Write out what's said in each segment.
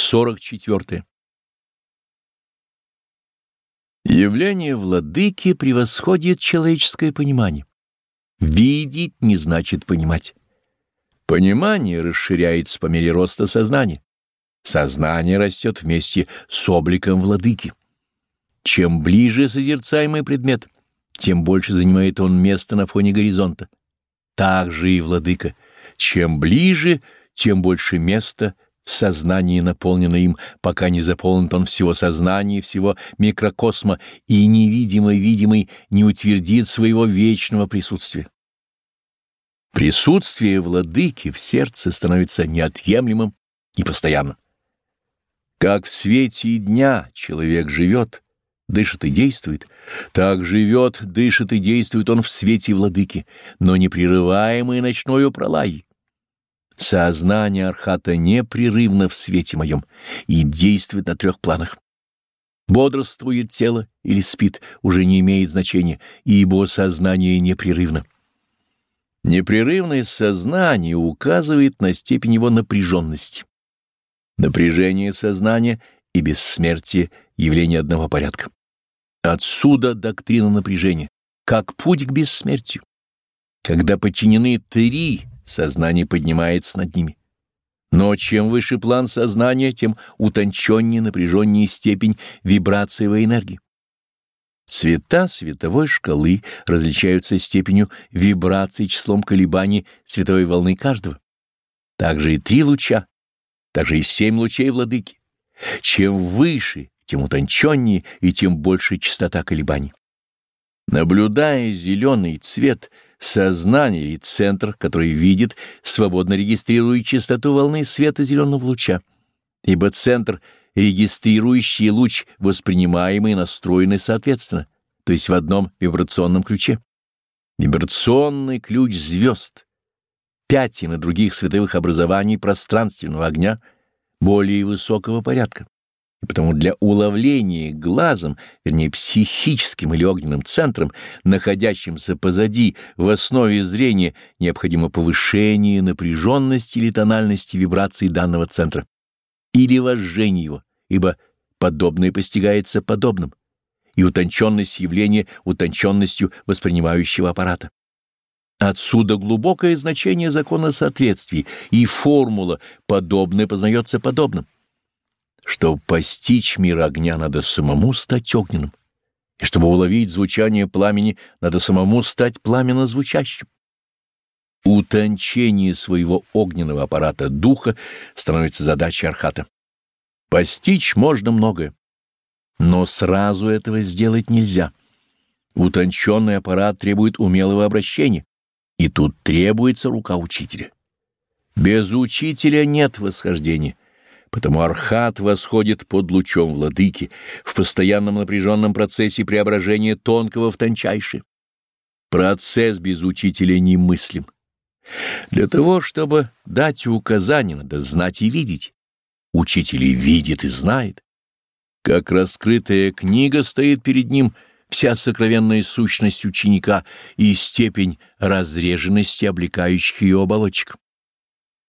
44. Явление владыки превосходит человеческое понимание. Видеть не значит понимать. Понимание расширяется по мере роста сознания. Сознание растет вместе с обликом владыки. Чем ближе созерцаемый предмет, тем больше занимает он место на фоне горизонта. Так же и владыка. Чем ближе, тем больше места сознании, наполнено им, пока не заполнит он всего сознания, всего микрокосма, и невидимый-видимый не утвердит своего вечного присутствия. Присутствие владыки в сердце становится неотъемлемым и постоянным. Как в свете дня человек живет, дышит и действует, так живет, дышит и действует он в свете владыки, но непрерываемый ночною пролай. Сознание Архата непрерывно в свете моем и действует на трех планах. Бодрствует тело или спит, уже не имеет значения, ибо сознание непрерывно. Непрерывное сознание указывает на степень его напряженности. Напряжение сознания и бессмертие — явление одного порядка. Отсюда доктрина напряжения, как путь к бессмертию. Когда подчинены три, сознание поднимается над ними. Но чем выше план сознания, тем утонченнее, напряженнее степень вибрациевой энергии. Цвета световой шкалы различаются степенью вибрации числом колебаний световой волны каждого. Также и три луча, также и семь лучей владыки. Чем выше, тем утонченнее и тем больше частота колебаний. Наблюдая зеленый цвет, сознание или центр, который видит, свободно регистрирует частоту волны света зеленого луча, ибо центр, регистрирующий луч, воспринимаемый, настроены соответственно, то есть в одном вибрационном ключе. Вибрационный ключ звезд, пятен и других световых образований пространственного огня более высокого порядка. И потому для уловления глазом, вернее психическим или огненным центром, находящимся позади в основе зрения, необходимо повышение напряженности или тональности вибраций данного центра или вожжение его, ибо подобное постигается подобным, и утонченность явления утонченностью воспринимающего аппарата. Отсюда глубокое значение закона соответствий, и формула «подобное познается подобным». Чтобы постичь мир огня, надо самому стать огненным. И чтобы уловить звучание пламени, надо самому стать пламенно звучащим. Утончение своего огненного аппарата духа становится задачей архата. Постичь можно многое, но сразу этого сделать нельзя. Утонченный аппарат требует умелого обращения, и тут требуется рука учителя. Без учителя нет восхождения, Потому архат восходит под лучом владыки в постоянном напряженном процессе преображения тонкого в тончайшее. Процесс без учителя немыслим. Для того, чтобы дать указания, надо знать и видеть. Учитель и видит и знает. Как раскрытая книга стоит перед ним вся сокровенная сущность ученика и степень разреженности облекающих ее оболочек.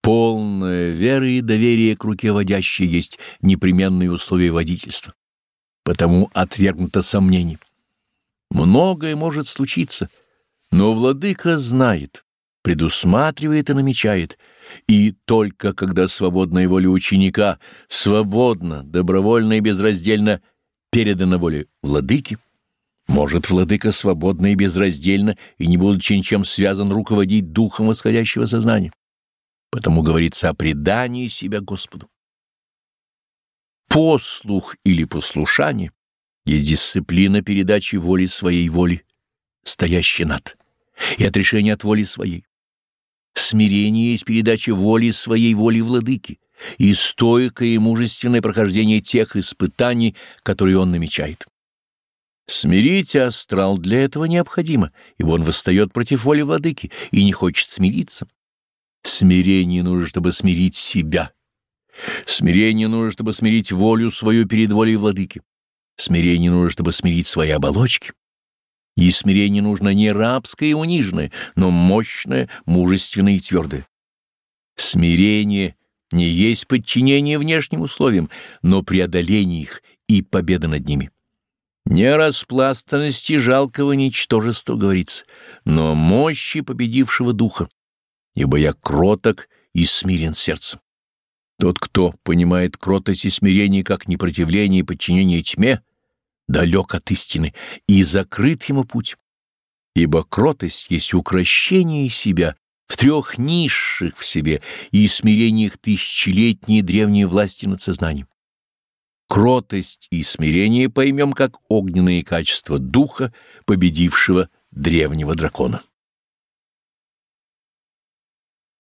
Полная вера и доверие к руке водящей есть непременные условия водительства. Потому отвергнуто сомнение. Многое может случиться, но владыка знает, предусматривает и намечает, и только когда свободная воля ученика свободно, добровольно и безраздельно передана воле владыки, может владыка свободно и безраздельно и не будучи ничем связан руководить духом восходящего сознания. Потому говорится о предании себя Господу. Послух или послушание есть дисциплина передачи воли своей воли, стоящей над, и отрешение от воли своей. Смирение есть передача воли своей воли владыки и стойкое и мужественное прохождение тех испытаний, которые он намечает. Смирить астрал для этого необходимо, ибо он восстает против воли владыки и не хочет смириться. Смирение нужно, чтобы смирить себя. Смирение нужно, чтобы смирить волю свою перед волей владыки. Смирение нужно, чтобы смирить свои оболочки. И смирение нужно не рабское и униженное, но мощное, мужественное и твердое. Смирение не есть подчинение внешним условиям, но преодоление их и победа над ними. Не о распластанности жалкого ничтожества говорится, но мощи победившего духа, ибо я кроток и смирен сердцем. Тот, кто понимает кротость и смирение как непротивление и подчинение тьме, далек от истины и закрыт ему путь. Ибо кротость есть укращение себя в трех низших в себе и смирениях тысячелетней древней власти над сознанием. Кротость и смирение поймем как огненные качества духа, победившего древнего дракона.